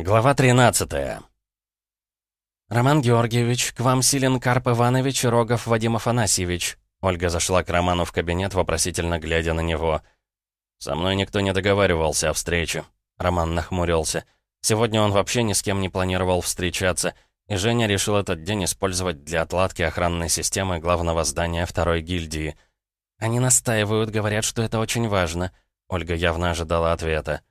Глава 13 «Роман Георгиевич, к вам силен Карп Иванович и Рогов Вадим Афанасьевич». Ольга зашла к Роману в кабинет, вопросительно глядя на него. «Со мной никто не договаривался о встрече». Роман нахмурился. Сегодня он вообще ни с кем не планировал встречаться, и Женя решил этот день использовать для отладки охранной системы главного здания второй гильдии. «Они настаивают, говорят, что это очень важно». Ольга явно ожидала ответа.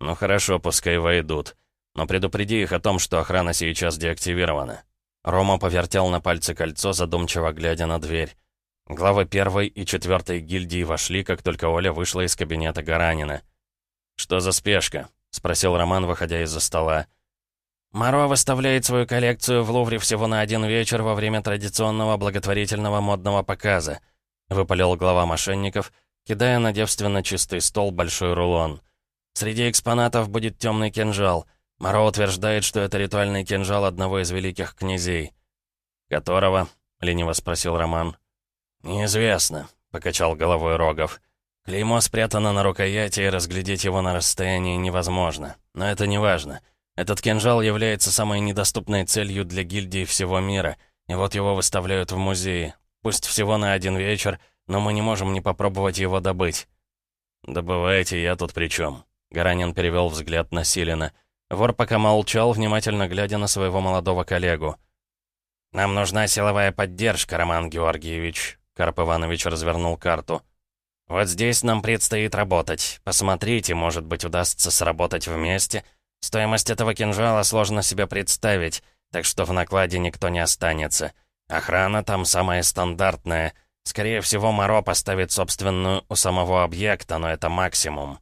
«Ну хорошо, пускай войдут. Но предупреди их о том, что охрана сейчас деактивирована». Рома повертел на пальце кольцо, задумчиво глядя на дверь. Главы первой и четвертой гильдии вошли, как только Оля вышла из кабинета Гаранина. «Что за спешка?» — спросил Роман, выходя из-за стола. «Маро выставляет свою коллекцию в Лувре всего на один вечер во время традиционного благотворительного модного показа», — выпалил глава мошенников, кидая на девственно чистый стол большой рулон. «Среди экспонатов будет темный кинжал — Моро утверждает, что это ритуальный кинжал одного из великих князей. «Которого?» — лениво спросил Роман. «Неизвестно», — покачал головой Рогов. «Клеймо спрятано на рукояти, и разглядеть его на расстоянии невозможно. Но это не важно. Этот кинжал является самой недоступной целью для гильдии всего мира, и вот его выставляют в музее. Пусть всего на один вечер, но мы не можем не попробовать его добыть». «Добывайте, я тут при чем?» Гаранин перевел взгляд на Силина. Вор пока молчал, внимательно глядя на своего молодого коллегу. «Нам нужна силовая поддержка, Роман Георгиевич», — Карп Иванович развернул карту. «Вот здесь нам предстоит работать. Посмотрите, может быть, удастся сработать вместе. Стоимость этого кинжала сложно себе представить, так что в накладе никто не останется. Охрана там самая стандартная. Скорее всего, Моро поставит собственную у самого объекта, но это максимум.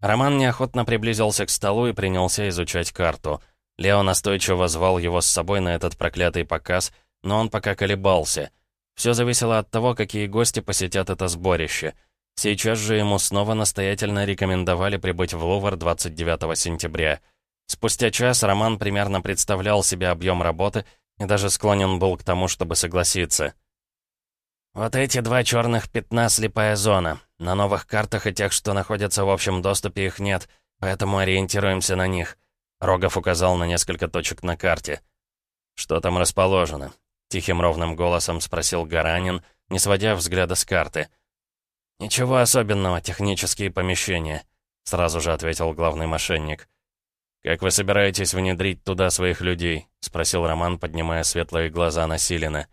Роман неохотно приблизился к столу и принялся изучать карту. Лео настойчиво звал его с собой на этот проклятый показ, но он пока колебался. Все зависело от того, какие гости посетят это сборище. Сейчас же ему снова настоятельно рекомендовали прибыть в Лувр 29 сентября. Спустя час Роман примерно представлял себе объем работы и даже склонен был к тому, чтобы согласиться. «Вот эти два черных пятна — слепая зона. На новых картах и тех, что находятся в общем доступе, их нет, поэтому ориентируемся на них». Рогов указал на несколько точек на карте. «Что там расположено?» — тихим ровным голосом спросил Гаранин, не сводя взгляда с карты. «Ничего особенного, технические помещения», — сразу же ответил главный мошенник. «Как вы собираетесь внедрить туда своих людей?» — спросил Роман, поднимая светлые глаза на Силина.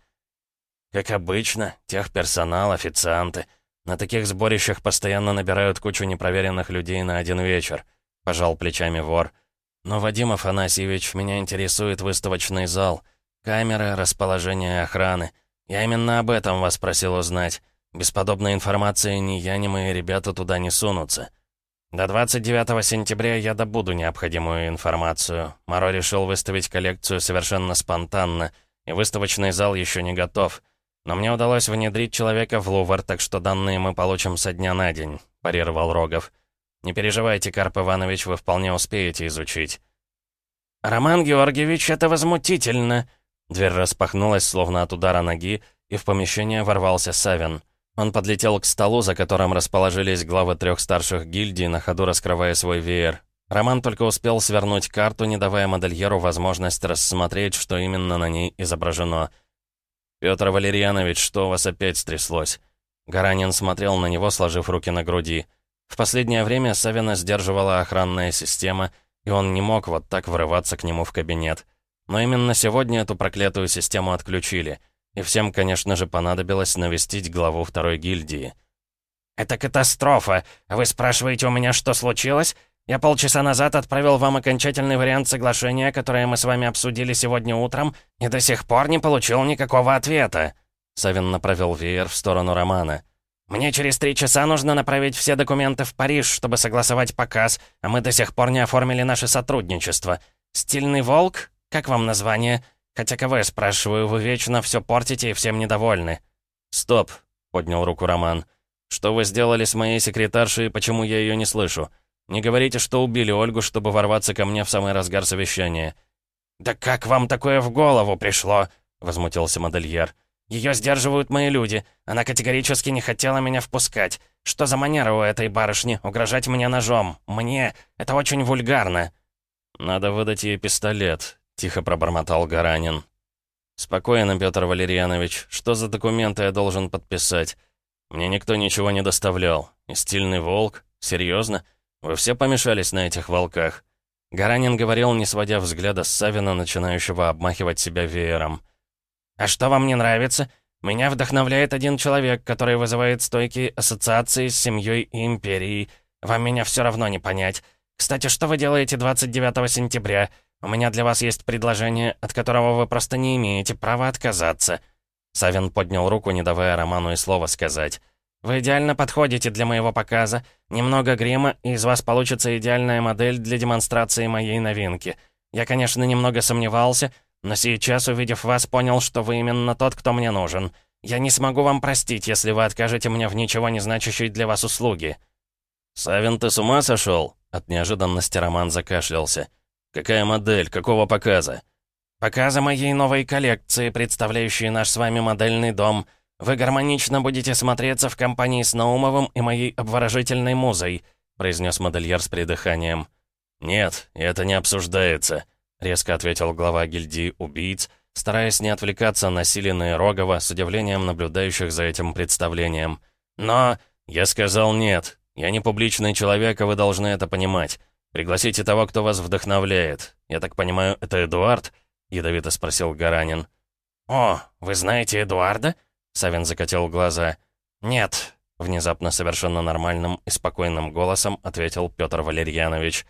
«Как обычно, техперсонал, официанты. На таких сборищах постоянно набирают кучу непроверенных людей на один вечер», — пожал плечами вор. «Но, Вадим Афанасьевич, меня интересует выставочный зал. Камеры, расположение охраны. Я именно об этом вас просил узнать. Без подобной информации ни я, ни мои ребята туда не сунутся». До 29 сентября я добуду необходимую информацию. Моро решил выставить коллекцию совершенно спонтанно, и выставочный зал еще не готов. «Но мне удалось внедрить человека в Лувр, так что данные мы получим со дня на день», — парировал Рогов. «Не переживайте, Карп Иванович, вы вполне успеете изучить». «Роман Георгиевич, это возмутительно!» Дверь распахнулась, словно от удара ноги, и в помещение ворвался Савин. Он подлетел к столу, за которым расположились главы трех старших гильдий, на ходу раскрывая свой веер. Роман только успел свернуть карту, не давая модельеру возможность рассмотреть, что именно на ней изображено — «Пётр Валерьянович, что у вас опять стряслось?» Гаранин смотрел на него, сложив руки на груди. В последнее время Савина сдерживала охранная система, и он не мог вот так врываться к нему в кабинет. Но именно сегодня эту проклятую систему отключили, и всем, конечно же, понадобилось навестить главу второй гильдии. «Это катастрофа! Вы спрашиваете у меня, что случилось? Я полчаса назад отправил вам окончательный вариант соглашения, которое мы с вами обсудили сегодня утром, и до сих пор не получил никакого ответа». Савин направил веер в сторону Романа. «Мне через три часа нужно направить все документы в Париж, чтобы согласовать показ, а мы до сих пор не оформили наше сотрудничество. Стильный волк? Как вам название? Хотя кого я спрашиваю, вы вечно все портите и всем недовольны». «Стоп», — поднял руку Роман. «Что вы сделали с моей секретаршей и почему я ее не слышу?» Не говорите, что убили Ольгу, чтобы ворваться ко мне в самый разгар совещания». «Да как вам такое в голову пришло?» — возмутился модельер. «Ее сдерживают мои люди. Она категорически не хотела меня впускать. Что за манера у этой барышни угрожать мне ножом? Мне? Это очень вульгарно». «Надо выдать ей пистолет», — тихо пробормотал Гаранин. «Спокойно, Петр Валерьянович. Что за документы я должен подписать? Мне никто ничего не доставлял. И стильный волк? Серьезно? Вы все помешались на этих волках?» Гаранин говорил, не сводя взгляда с Савина, начинающего обмахивать себя веером. «А что вам не нравится? Меня вдохновляет один человек, который вызывает стойкие ассоциации с семьей и империей. Вам меня все равно не понять. Кстати, что вы делаете 29 сентября? У меня для вас есть предложение, от которого вы просто не имеете права отказаться». Савин поднял руку, не давая Роману и слова сказать. «Вы идеально подходите для моего показа. Немного грима, и из вас получится идеальная модель для демонстрации моей новинки. Я, конечно, немного сомневался, но сейчас, увидев вас, понял, что вы именно тот, кто мне нужен. Я не смогу вам простить, если вы откажете мне в ничего не значащей для вас услуги». «Савин, ты с ума сошел?» От неожиданности Роман закашлялся. «Какая модель? Какого показа?» «Показа моей новой коллекции, представляющей наш с вами модельный дом. Вы гармонично будете смотреться в компании с Наумовым и моей обворожительной музой», произнес модельер с придыханием. «Нет, это не обсуждается», — резко ответил глава гильдии убийц, стараясь не отвлекаться на Силина Рогова с удивлением наблюдающих за этим представлением. «Но...» «Я сказал нет. Я не публичный человек, а вы должны это понимать. Пригласите того, кто вас вдохновляет. Я так понимаю, это Эдуард?» — ядовито спросил Гаранин. «О, вы знаете Эдуарда?» — Савин закатил глаза. «Нет», — внезапно совершенно нормальным и спокойным голосом ответил Петр Валерьянович.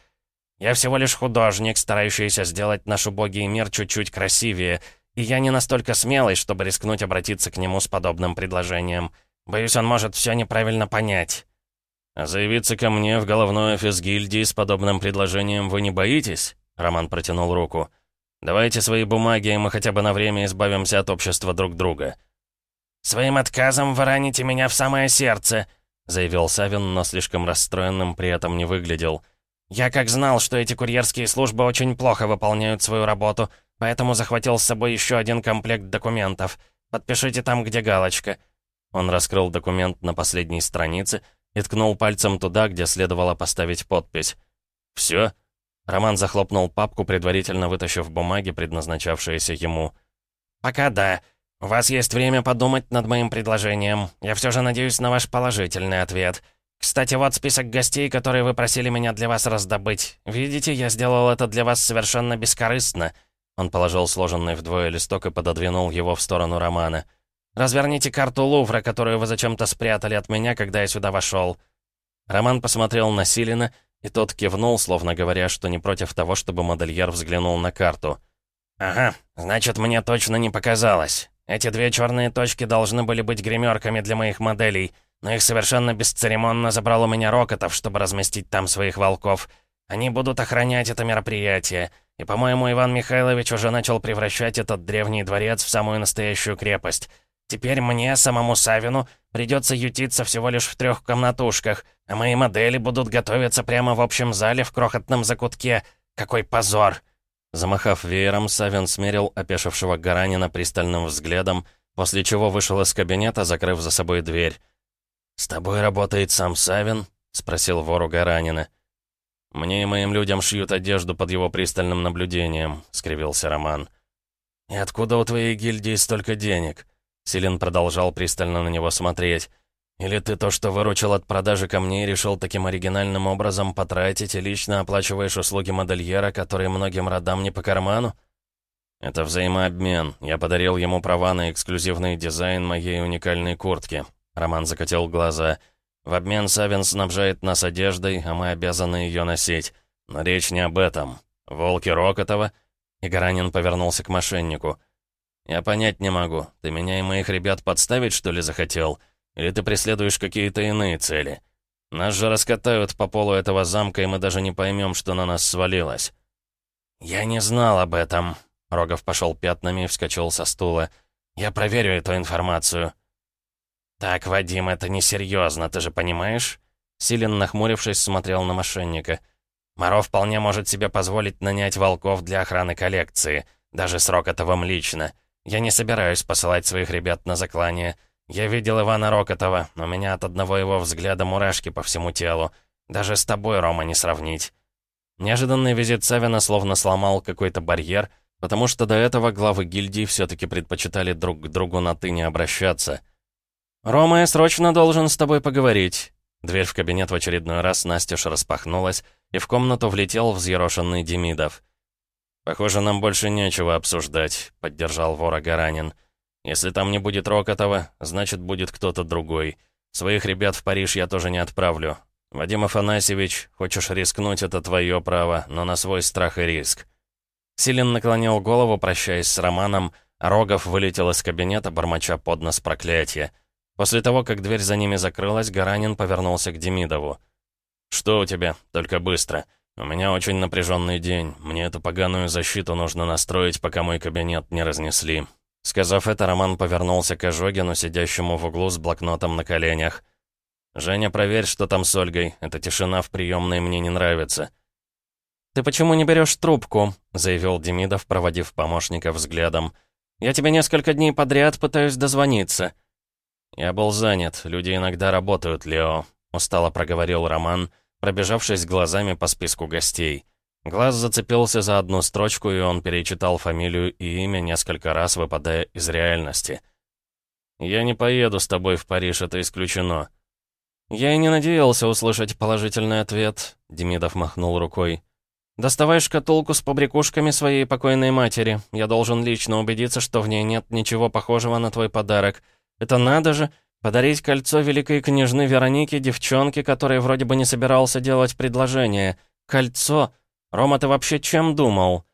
«Я всего лишь художник, старающийся сделать наш убогий мир чуть-чуть красивее, и я не настолько смелый, чтобы рискнуть обратиться к нему с подобным предложением. Боюсь, он может все неправильно понять». «А заявиться ко мне в головной офис гильдии с подобным предложением вы не боитесь?» Роман протянул руку. «Давайте свои бумаги, и мы хотя бы на время избавимся от общества друг друга». «Своим отказом вы раните меня в самое сердце», заявил Савин, но слишком расстроенным при этом не выглядел. «Я как знал, что эти курьерские службы очень плохо выполняют свою работу, поэтому захватил с собой еще один комплект документов. Подпишите там, где галочка». Он раскрыл документ на последней странице, и ткнул пальцем туда, где следовало поставить подпись. «Все?» Роман захлопнул папку, предварительно вытащив бумаги, предназначавшиеся ему. «Пока да. У вас есть время подумать над моим предложением. Я все же надеюсь на ваш положительный ответ. Кстати, вот список гостей, которые вы просили меня для вас раздобыть. Видите, я сделал это для вас совершенно бескорыстно». Он положил сложенный вдвое листок и пододвинул его в сторону Романа. Разверните карту Лувра, которую вы зачем-то спрятали от меня, когда я сюда вошел». Роман посмотрел на Силина, и тот кивнул, словно говоря, что не против того, чтобы модельер взглянул на карту. «Ага, значит, мне точно не показалось. Эти две черные точки должны были быть гримерками для моих моделей, но их совершенно бесцеремонно забрал у меня Рокотов, чтобы разместить там своих волков. Они будут охранять это мероприятие, и, по-моему, Иван Михайлович уже начал превращать этот древний дворец в самую настоящую крепость». Теперь мне, самому Савину, придется ютиться всего лишь в трех комнатушках, а мои модели будут готовиться прямо в общем зале в крохотном закутке. Какой позор!» Замахав веером, Савин смерил опешившего Гаранина пристальным взглядом, после чего вышел из кабинета, закрыв за собой дверь. «С тобой работает сам Савин?» — спросил вору Гаранина. «Мне и моим людям шьют одежду под его пристальным наблюдением», — скривился Роман. «И откуда у твоей гильдии столько денег?» Силин продолжал пристально на него смотреть. «Или ты то, что выручил от продажи камней, решил таким оригинальным образом потратить и лично оплачиваешь услуги модельера, которые многим родам не по карману?» «Это взаимообмен. Я подарил ему права на эксклюзивный дизайн моей уникальной куртки». Роман закатил глаза. «В обмен Савин снабжает нас одеждой, а мы обязаны ее носить. Но речь не об этом. Волки Рокотова...» И Гаранин повернулся к мошеннику. «Я понять не могу. Ты меня и моих ребят подставить, что ли, захотел? Или ты преследуешь какие-то иные цели? Нас же раскатают по полу этого замка, и мы даже не поймем, что на нас свалилось». «Я не знал об этом». Рогов пошел пятнами и вскочил со стула. «Я проверю эту информацию». «Так, Вадим, это несерьезно, ты же понимаешь?» Силен, нахмурившись, смотрел на мошенника. «Моро вполне может себе позволить нанять волков для охраны коллекции, даже с Рокотовым лично. Я не собираюсь посылать своих ребят на заклание. Я видел Ивана Рокотова, но меня от одного его взгляда мурашки по всему телу. Даже с тобой, Рома, не сравнить». Неожиданный визит Савина словно сломал какой-то барьер, потому что до этого главы гильдии все-таки предпочитали друг к другу на «ты» не обращаться. «Рома, я срочно должен с тобой поговорить». Дверь в кабинет в очередной раз настежь распахнулась, и в комнату влетел взъерошенный Демидов. «Похоже, нам больше нечего обсуждать», — поддержал вора Гаранин. «Если там не будет Рокотова, значит, будет кто-то другой. Своих ребят в Париж я тоже не отправлю. Вадим Афанасьевич, хочешь рискнуть, это твое право, но на свой страх и риск». Силин наклонил голову, прощаясь с Романом, а Рогов вылетел из кабинета, бормоча под нос проклятия. После того, как дверь за ними закрылась, Гаранин повернулся к Демидову. «Что у тебя? Только быстро. У меня очень напряженный день. Мне эту поганую защиту нужно настроить, пока мой кабинет не разнесли. Сказав это, Роман повернулся к Ожогину, сидящему в углу с блокнотом на коленях. «Женя, проверь, что там с Ольгой. Эта тишина в приемной мне не нравится». «Ты почему не берешь трубку?» — заявил Демидов, проводив помощника взглядом. «Я тебе несколько дней подряд пытаюсь дозвониться». «Я был занят. Люди иногда работают, Лео», — устало проговорил Роман, пробежавшись глазами по списку гостей. Глаз зацепился за одну строчку, и он перечитал фамилию и имя несколько раз, выпадая из реальности. «Я не поеду с тобой в Париж, это исключено». «Я и не надеялся услышать положительный ответ», — Демидов махнул рукой. «Доставай шкатулку с побрякушками своей покойной матери. Я должен лично убедиться, что в ней нет ничего похожего на твой подарок. Это надо же, подарить кольцо великой княжны Веронике, девчонке, которой вроде бы не собирался делать предложение. Кольцо!» «Рома, ты вообще чем думал?»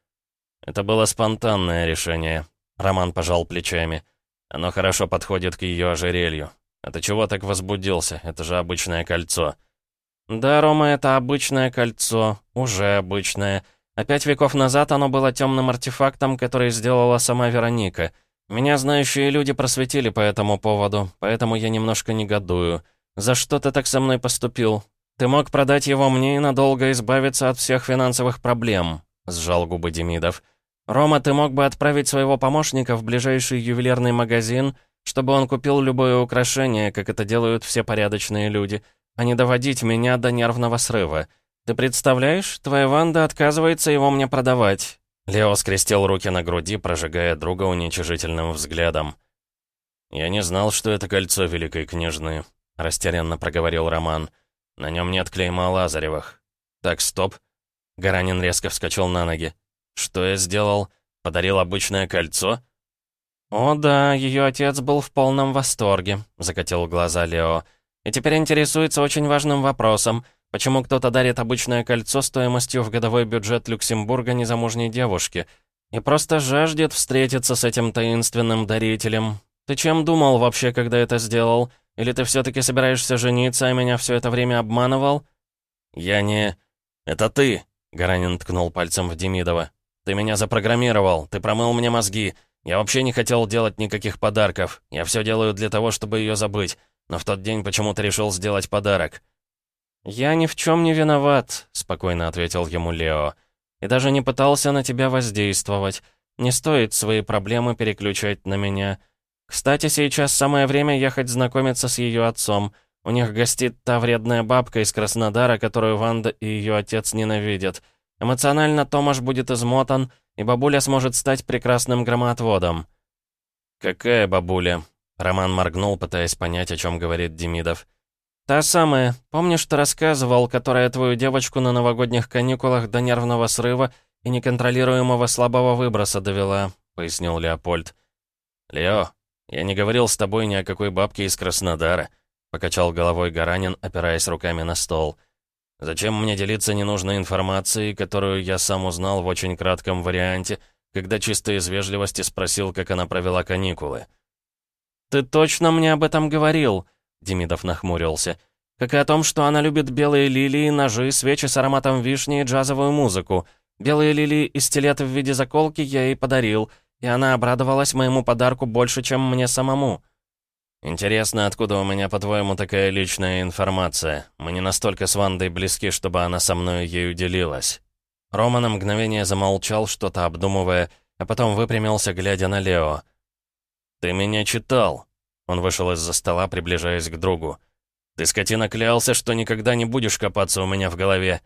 Это было спонтанное решение. Роман пожал плечами. Оно хорошо подходит к ее ожерелью. А ты чего так возбудился? Это же обычное кольцо. Да, Рома, это обычное кольцо. Уже обычное. А пять веков назад оно было темным артефактом, который сделала сама Вероника. Меня знающие люди просветили по этому поводу, поэтому я немножко негодую. За что ты так со мной поступил? «Ты мог продать его мне и надолго избавиться от всех финансовых проблем», — сжал губы Демидов. «Рома, ты мог бы отправить своего помощника в ближайший ювелирный магазин, чтобы он купил любое украшение, как это делают все порядочные люди, а не доводить меня до нервного срыва. Ты представляешь, твоя Ванда отказывается его мне продавать». Лео скрестил руки на груди, прожигая друга уничижительным взглядом. «Я не знал, что это кольцо великой княжны», — растерянно проговорил Роман. «Роман». На нем нет клейма Лазаревых. Так, стоп. Гаранин резко вскочил на ноги. Что я сделал? Подарил обычное кольцо? «О да, ее отец был в полном восторге», — закатил глаза Лео. «И теперь интересуется очень важным вопросом. Почему кто-то дарит обычное кольцо стоимостью в годовой бюджет Люксембурга незамужней девушке? И просто жаждет встретиться с этим таинственным дарителем. Ты чем думал вообще, когда это сделал? Или ты все-таки собираешься жениться, а меня все это время обманывал?» «Я не... Это ты!» — Гаранин ткнул пальцем в Демидова. «Ты меня запрограммировал, ты промыл мне мозги. Я вообще не хотел делать никаких подарков. Я все делаю для того, чтобы ее забыть. Но в тот день почему-то решил сделать подарок». «Я ни в чем не виноват», — спокойно ответил ему Лео. «И даже не пытался на тебя воздействовать. Не стоит свои проблемы переключать на меня». Кстати, сейчас самое время ехать знакомиться с ее отцом. У них гостит та вредная бабка из Краснодара, которую Ванда и ее отец ненавидят. Эмоционально Томаш будет измотан, и бабуля сможет стать прекрасным громоотводом. «Какая бабуля?» Роман моргнул, пытаясь понять, о чем говорит Демидов. «Та самая. Помнишь, ты рассказывал, которая твою девочку на новогодних каникулах до нервного срыва и неконтролируемого слабого выброса довела?» — пояснил Леопольд. «Лео, «Я не говорил с тобой ни о какой бабке из Краснодара», — покачал головой Гаранин, опираясь руками на стол. «Зачем мне делиться ненужной информацией, которую я сам узнал в очень кратком варианте, когда чисто из вежливости спросил, как она провела каникулы?» «Ты точно мне об этом говорил?» — Демидов нахмурился. «Как и о том, что она любит белые лилии, ножи, свечи с ароматом вишни и джазовую музыку. Белые лилии и стилеты в виде заколки я ей подарил, и она обрадовалась моему подарку больше, чем мне самому. «Интересно, откуда у меня, по-твоему, такая личная информация? Мы не настолько с Вандой близки, чтобы она со мной ею делилась». Рома на мгновение замолчал, что-то обдумывая, а потом выпрямился, глядя на Лео. «Ты меня читал». Он вышел из-за стола, приближаясь к другу. «Ты, скотина, клялся, что никогда не будешь копаться у меня в голове».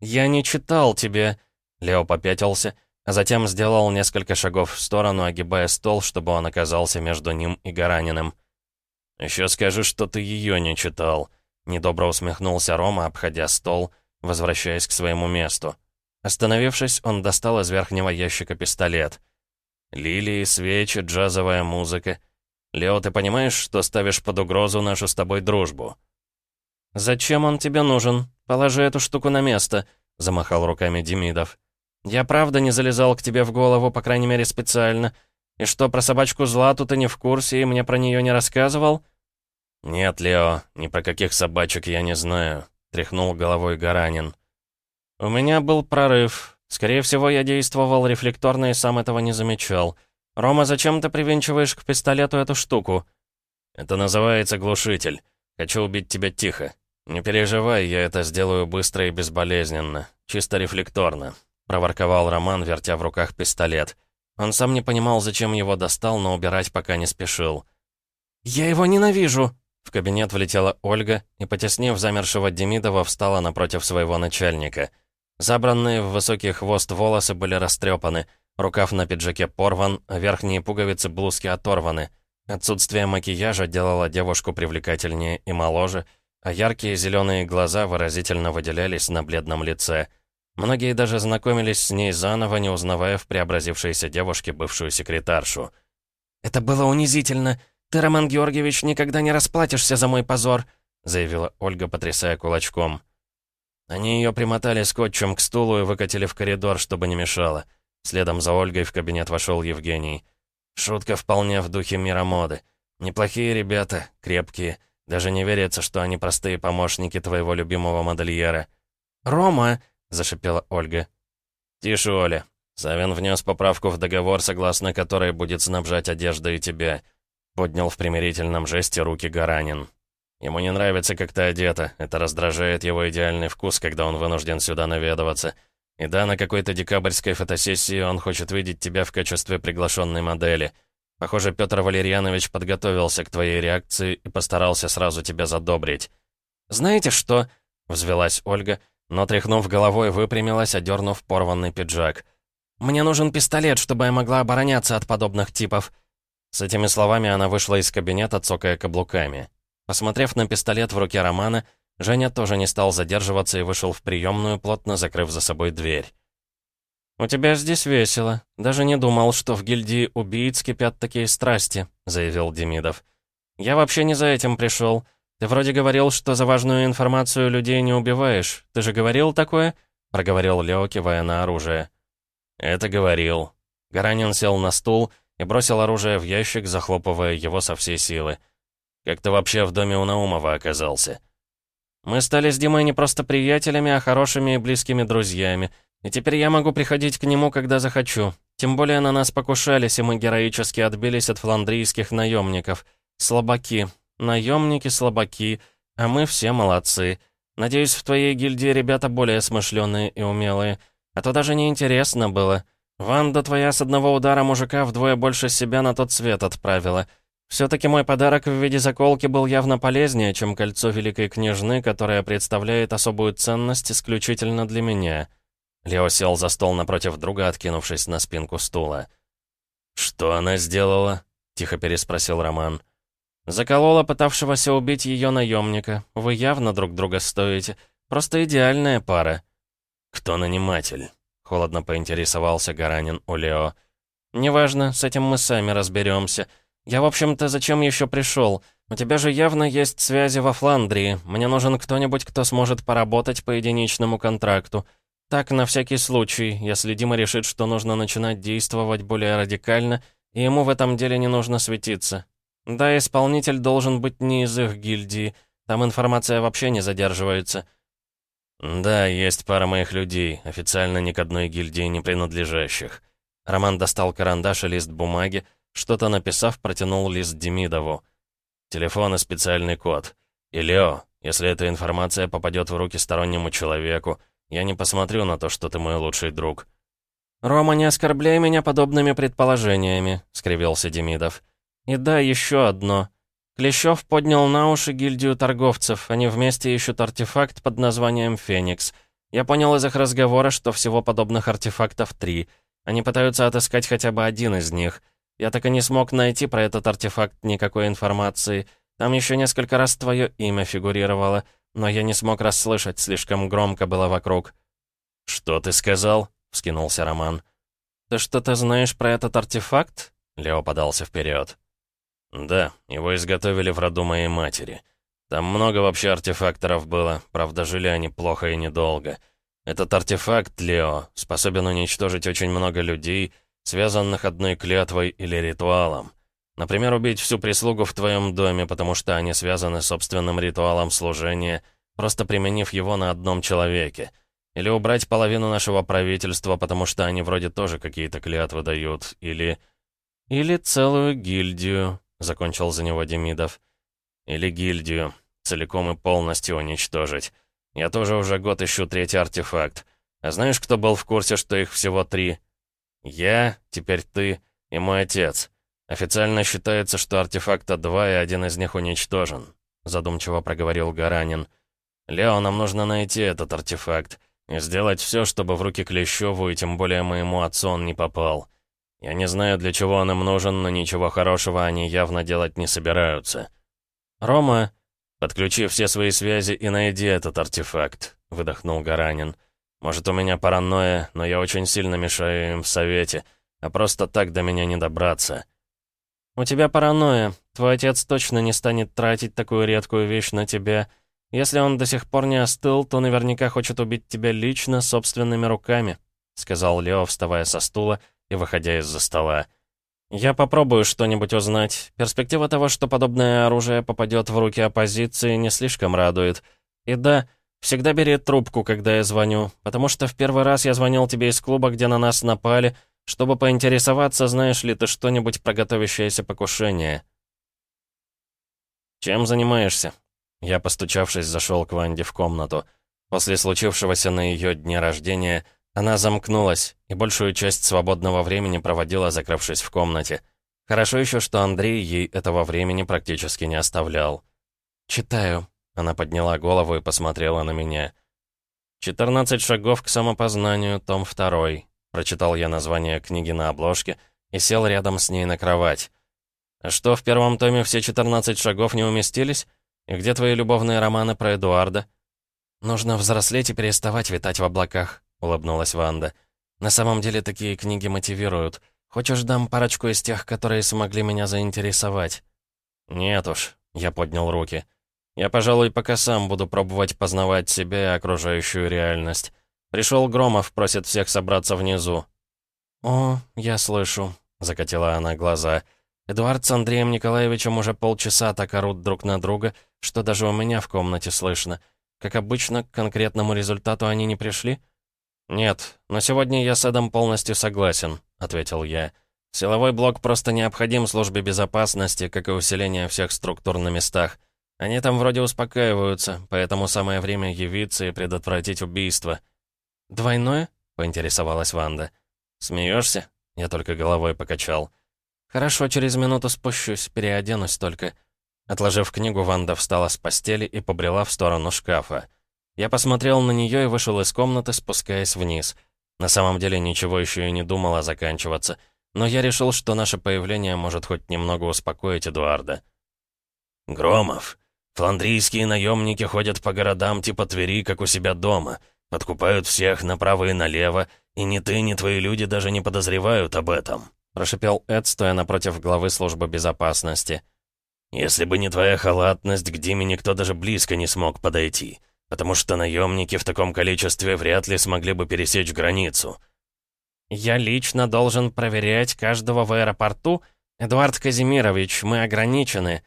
«Я не читал тебе...» Лео попятился, а затем сделал несколько шагов в сторону, огибая стол, чтобы он оказался между ним и Гараниным. «Еще скажи, что ты ее не читал», — недобро усмехнулся Рома, обходя стол, возвращаясь к своему месту. Остановившись, он достал из верхнего ящика пистолет. «Лилии, свечи, джазовая музыка. Лео, ты понимаешь, что ставишь под угрозу нашу с тобой дружбу?» «Зачем он тебе нужен? Положи эту штуку на место», — замахал руками Демидов. «Я правда не залезал к тебе в голову, по крайней мере, специально. И что, про собачку Злату ты не в курсе и мне про нее не рассказывал?» «Нет, Лео, ни про каких собачек я не знаю», — тряхнул головой Гаранин. «У меня был прорыв. Скорее всего, я действовал рефлекторно и сам этого не замечал. Рома, зачем ты привинчиваешь к пистолету эту штуку?» «Это называется глушитель. Хочу убить тебя тихо. Не переживай, я это сделаю быстро и безболезненно. Чисто рефлекторно проворковал Роман, вертя в руках пистолет. Он сам не понимал, зачем его достал, но убирать пока не спешил. «Я его ненавижу!» В кабинет влетела Ольга и, потеснив замершего Демидова, встала напротив своего начальника. Забранные в высокий хвост волосы были растрепаны, рукав на пиджаке порван, а верхние пуговицы блузки оторваны. Отсутствие макияжа делало девушку привлекательнее и моложе, а яркие зеленые глаза выразительно выделялись на бледном лице — Многие даже знакомились с ней заново, не узнавая в преобразившейся девушке бывшую секретаршу. «Это было унизительно. Ты, Роман Георгиевич, никогда не расплатишься за мой позор», заявила Ольга, потрясая кулачком. Они ее примотали скотчем к стулу и выкатили в коридор, чтобы не мешало. Следом за Ольгой в кабинет вошел Евгений. Шутка вполне в духе мира моды. Неплохие ребята, крепкие. Даже не верится, что они простые помощники твоего любимого модельера. «Рома!» Зашипела Ольга. «Тише, Оля. Савин внес поправку в договор, согласно которой будет снабжать одеждой тебя», поднял в примирительном жесте руки Гаранин. «Ему не нравится, как ты одета. Это раздражает его идеальный вкус, когда он вынужден сюда наведываться. И да, на какой-то декабрьской фотосессии он хочет видеть тебя в качестве приглашенной модели. Похоже, Петр Валерьянович подготовился к твоей реакции и постарался сразу тебя задобрить». «Знаете что?» — взвелась Ольга — но, тряхнув головой, выпрямилась, одернув порванный пиджак. «Мне нужен пистолет, чтобы я могла обороняться от подобных типов». С этими словами она вышла из кабинета, цокая каблуками. Посмотрев на пистолет в руке Романа, Женя тоже не стал задерживаться и вышел в приемную, плотно закрыв за собой дверь. «У тебя здесь весело. Даже не думал, что в гильдии убийц кипят такие страсти», — заявил Демидов. «Я вообще не за этим пришел. «Ты вроде говорил, что за важную информацию людей не убиваешь. Ты же говорил такое?» — проговорил Лео, кивая на оружие. «Это говорил». Гаранин сел на стул и бросил оружие в ящик, захлопывая его со всей силы. «Как ты вообще в доме у Наумова оказался?» «Мы стали с Димой не просто приятелями, а хорошими и близкими друзьями. И теперь я могу приходить к нему, когда захочу. Тем более на нас покушались, и мы героически отбились от фландрийских наемников. Слабаки, Наемники слабаки, а мы все молодцы. Надеюсь, в твоей гильдии ребята более смышленые и умелые. А то даже не интересно было. Ванда твоя с одного удара мужика вдвое больше себя на тот свет отправила. Все-таки мой подарок в виде заколки был явно полезнее, чем кольцо Великой Княжны, которое представляет особую ценность исключительно для меня». Лео сел за стол напротив друга, откинувшись на спинку стула. «Что она сделала?» — тихо переспросил Роман. Заколола пытавшегося убить ее наемника. Вы явно друг друга стоите. Просто идеальная пара». «Кто наниматель?» — холодно поинтересовался Гаранин у Лео. «Неважно, с этим мы сами разберемся. Я, в общем-то, зачем еще пришел? У тебя же явно есть связи во Фландрии. Мне нужен кто-нибудь, кто сможет поработать по единичному контракту. Так, на всякий случай, если Дима решит, что нужно начинать действовать более радикально, и ему в этом деле не нужно светиться. Да, исполнитель должен быть не из их гильдии. Там информация вообще не задерживается. Да, есть пара моих людей, официально ни к одной гильдии не принадлежащих. Роман достал карандаш и лист бумаги, что-то написав, протянул лист Демидову. Телефон и специальный код. И если эта информация попадет в руки стороннему человеку, я не посмотрю на то, что ты мой лучший друг. «Рома, не оскорбляй меня подобными предположениями», — скривился Демидов. И да, еще одно. Клещев поднял на уши гильдию торговцев. Они вместе ищут артефакт под названием «Феникс». Я понял из их разговора, что всего подобных артефактов три. Они пытаются отыскать хотя бы один из них. Я так и не смог найти про этот артефакт никакой информации. Там еще несколько раз твое имя фигурировало, но я не смог расслышать, слишком громко было вокруг. «Что ты сказал?» — вскинулся Роман. «Ты что-то знаешь про этот артефакт?» Лео подался вперед. «Да, его изготовили в роду моей матери. Там много вообще артефакторов было, правда, жили они плохо и недолго. Этот артефакт, Лео, способен уничтожить очень много людей, связанных одной клятвой или ритуалом. Например, убить всю прислугу в твоем доме, потому что они связаны собственным ритуалом служения, просто применив его на одном человеке. Или убрать половину нашего правительства, потому что они вроде тоже какие-то клятвы дают. Или... Или целую гильдию, закончил за него Демидов. Или гильдию целиком и полностью уничтожить. Я тоже уже год ищу третий артефакт. А знаешь, кто был в курсе, что их всего три? Я, теперь ты и мой отец. Официально считается, что артефакта два, и один из них уничтожен», — задумчиво проговорил Гаранин. «Лео, нам нужно найти этот артефакт и сделать все, чтобы в руки Клещеву и тем более моему отцу он не попал. Я не знаю, для чего он им нужен, но ничего хорошего они явно делать не собираются». «Рома», «Подключи все свои связи и найди этот артефакт», — выдохнул Гаранин. «Может, у меня паранойя, но я очень сильно мешаю им в совете, а просто так до меня не добраться». «У тебя паранойя. Твой отец точно не станет тратить такую редкую вещь на тебя. Если он до сих пор не остыл, то наверняка хочет убить тебя лично, собственными руками», — сказал Лео, вставая со стула и выходя из-за стола. «Я попробую что-нибудь узнать. Перспектива того, что подобное оружие попадет в руки оппозиции, не слишком радует. И да, всегда бери трубку, когда я звоню, потому что в первый раз я звонил тебе из клуба, где на нас напали, чтобы поинтересоваться, знаешь ли ты что-нибудь про готовящееся покушение». «Чем занимаешься?» Я, постучавшись, зашел к Ванде в комнату. После случившегося на ее дне рождения она замкнулась и большую часть свободного времени проводила, закрывшись в комнате. Хорошо еще, что Андрей ей этого времени практически не оставлял. «Читаю». Она подняла голову и посмотрела на меня. «14 шагов к самопознанию, том 2», прочитал я название книги на обложке и сел рядом с ней на кровать. «А что, в первом томе все 14 шагов не уместились? И где твои любовные романы про Эдуарда?» «Нужно взрослеть и переставать витать в облаках», улыбнулась Ванда. «На самом деле такие книги мотивируют. Хочешь, дам парочку из тех, которые смогли меня заинтересовать?» «Нет уж», — я поднял руки. «Я, пожалуй, пока сам буду пробовать познавать себя и окружающую реальность. Пришел Громов, просит всех собраться внизу». «О, я слышу», — закатила она глаза. «Эдуард с Андреем Николаевичем уже полчаса так орут друг на друга, что даже у меня в комнате слышно. Как обычно, к конкретному результату они не пришли?» «Нет, но сегодня я с Эдом полностью согласен», — ответил я. «Силовой блок просто необходим службе безопасности, как и усиление всех структур на местах. Они там вроде успокаиваются, поэтому самое время явиться и предотвратить убийство». «Двойное?» — поинтересовалась Ванда. «Смеешься?» — я только головой покачал. «Хорошо, через минуту спущусь, переоденусь только». Отложив книгу, Ванда встала с постели и побрела в сторону шкафа. Я посмотрел на нее и вышел из комнаты, спускаясь вниз. На самом деле ничего еще и не думало заканчиваться, но я решил, что наше появление может хоть немного успокоить Эдуарда. «Громов, фландрийские наемники ходят по городам типа Твери, как у себя дома, подкупают всех направо и налево, и ни ты, ни твои люди даже не подозревают об этом», прошипел Эд, стоя напротив главы службы безопасности. «Если бы не твоя халатность, к Диме никто даже близко не смог подойти» потому что наемники в таком количестве вряд ли смогли бы пересечь границу. «Я лично должен проверять каждого в аэропорту? Эдуард Казимирович, мы ограничены».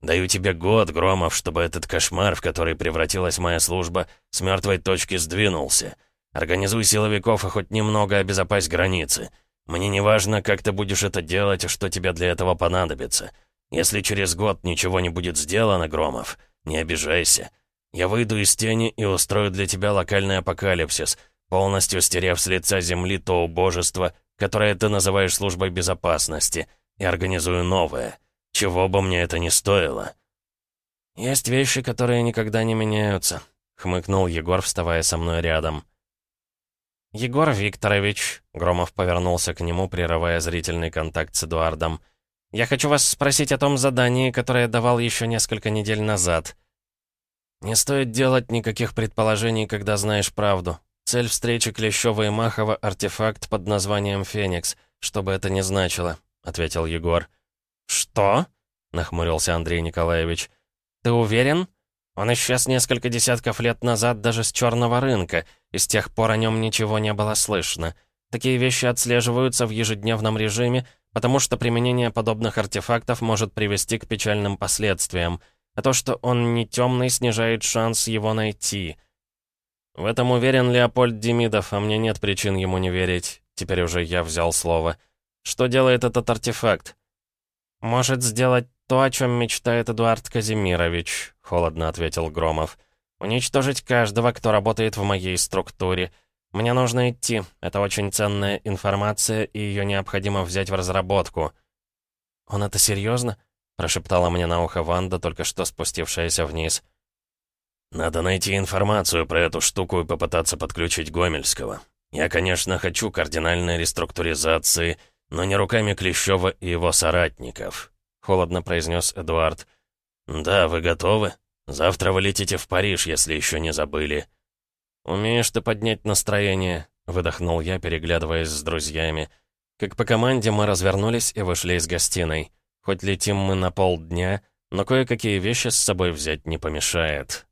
«Даю тебе год, Громов, чтобы этот кошмар, в который превратилась моя служба, с мертвой точки сдвинулся. Организуй силовиков и хоть немного обезопась границы. Мне не важно, как ты будешь это делать и что тебе для этого понадобится. Если через год ничего не будет сделано, Громов, не обижайся. Я выйду из тени и устрою для тебя локальный апокалипсис, полностью стерев с лица земли то убожество, которое ты называешь службой безопасности, и организую новое, чего бы мне это ни стоило. Есть вещи, которые никогда не меняются. хмыкнул Егор, вставая со мной рядом. «Егор Викторович», — Громов повернулся к нему, прерывая зрительный контакт с Эдуардом, «я хочу вас спросить о том задании, которое давал еще несколько недель назад». «Не стоит делать никаких предположений, когда знаешь правду. Цель встречи Клещева и Махова — артефакт под названием «Феникс», что бы это ни значило», — ответил Егор. «Что?» — нахмурился Андрей Николаевич. «Ты уверен? Он исчез несколько десятков лет назад даже с черного рынка, и с тех пор о нем ничего не было слышно. Такие вещи отслеживаются в ежедневном режиме, потому что применение подобных артефактов может привести к печальным последствиям. А то, что он не темный, снижает шанс его найти». В этом уверен Леопольд Демидов, а мне нет причин ему не верить. Теперь уже я взял слово. Что делает этот артефакт? «Может сделать то, о чем мечтает Эдуард Казимирович», — холодно ответил Громов. «Уничтожить каждого, кто работает в моей структуре. Мне нужно идти. Это очень ценная информация, и ее необходимо взять в разработку». «Он это серьезно?» — прошептала мне на ухо Ванда, только что спустившаяся вниз. «Надо найти информацию про эту штуку и попытаться подключить Гомельского. Я, конечно, хочу кардинальной реструктуризации, но не руками Клещева и его соратников», — холодно произнес Эдуард. «Да, вы готовы? Завтра вы летите в Париж, если еще не забыли». «Умеешь ты поднять настроение», — выдохнул я, переглядываясь с друзьями. Как по команде мы развернулись и вышли из гостиной. Хоть летим мы на полдня, но кое-какие вещи с собой взять не помешает.